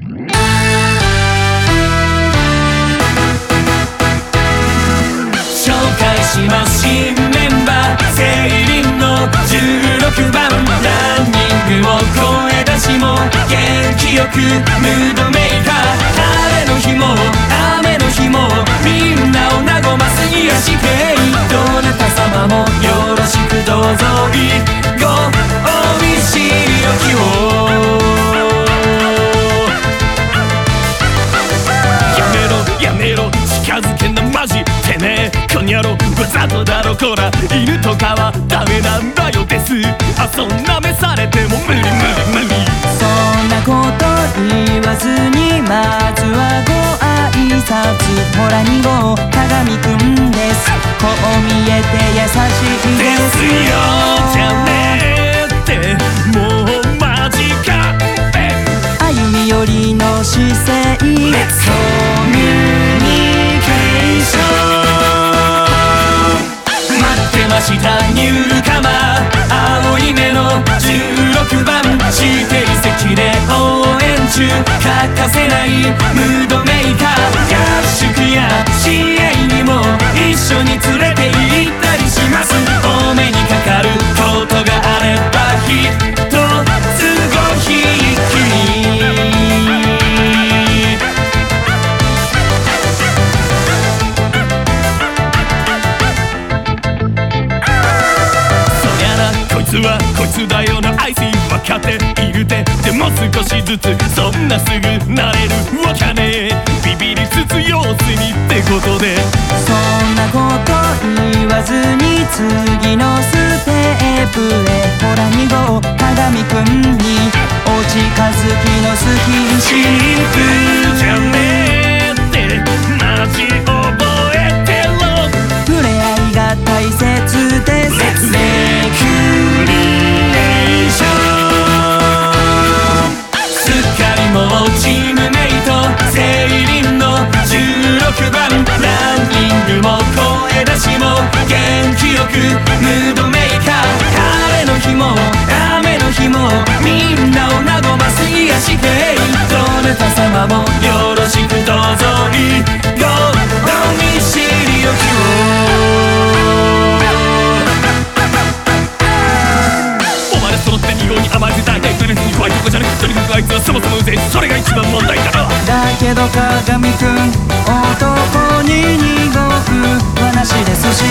紹介します新メンバーセイリンの16番ランニングも声出しも元気よくムードメーカー晴れの日も雨の日もみんなを和ます癒し系どなた様もよろしくどうぞい。こら犬とかはダメなんだよです。あそんな目されても無理無理無理。そんなこと言わずにまずはご挨拶ほら2号鏡くんです。こう見えて優しいですよしたニューカマー青い目の16番。指定席で応援中。欠かせないムードメーカー。合宿や試合にも一緒に連れつはこいつだよな愛人分かっているてでも少しずつそんなすぐなれる。わかね。えビビりつつ様子見ってことで。そんなこと言わずに次のステップへ。くムードメーカー晴れの日も雨の日もみんなを和ます癒し系どなた様もよろしくどうぞいごお見知りおきをお前ら揃って2号に甘えて大体ストレスに怖いとこじゃねとにかくあいつはそもそもうぜそれが一番問題だろ。だけど鏡くん男に二号話ですし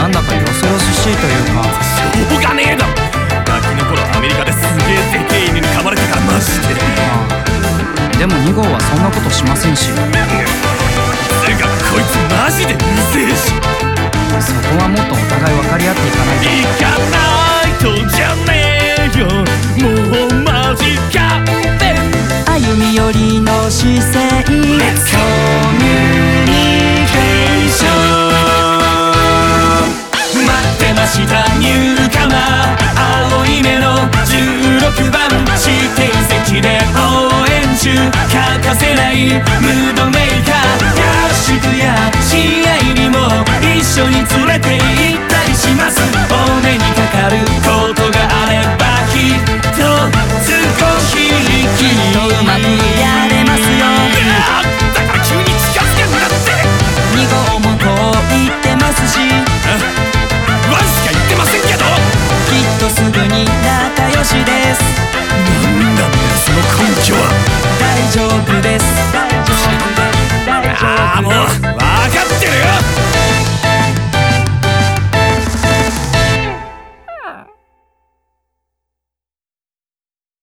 なんだかよそよそしいというか。しょうがねえだろガキの頃アメリカですげえでけえ犬に噛まれてからマジではあでも2号はそんなことしませんし。つうかこいつマジでうぜえし。そこはもっとお互い分かり合っていかないと。行かないとじゃねえよ。もうマジかって歩み寄りの姿勢したニューカマー青い目の16番指定席で応援中欠かせないムードメーカー合宿や試合にも一緒に連れて行って